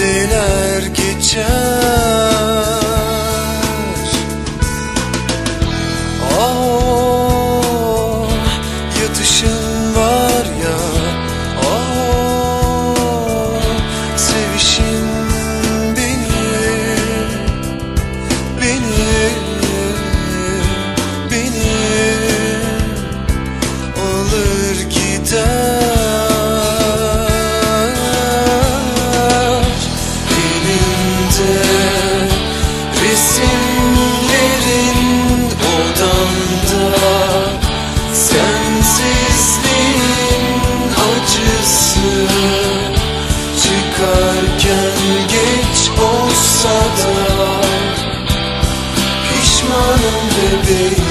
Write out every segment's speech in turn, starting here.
Dediler geçer. day.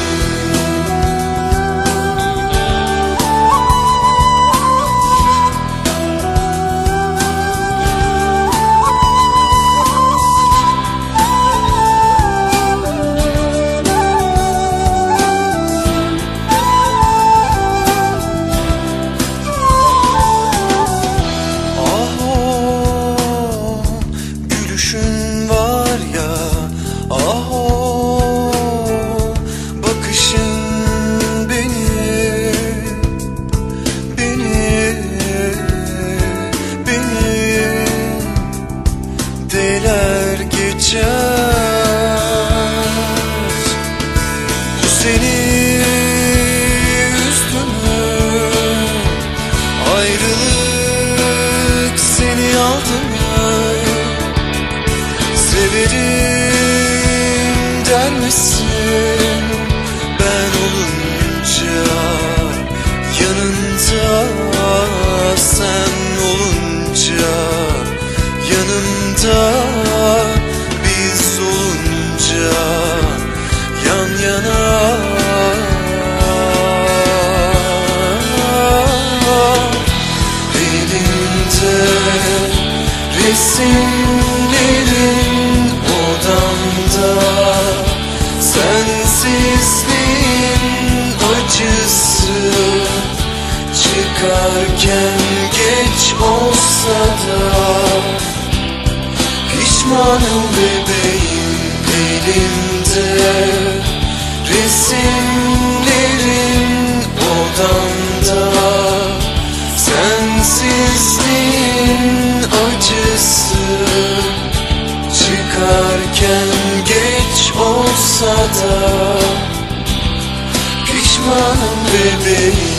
misin ben olunca yanında sen olunca yanımda biz olunca yan yana. Elinde resim Çıkarken geç olsa da Pişmanım bebeğim elimde. Resimlerin odamda Sensizliğin acısı. Çıkarken geç olsa da Pişmanım bebeğim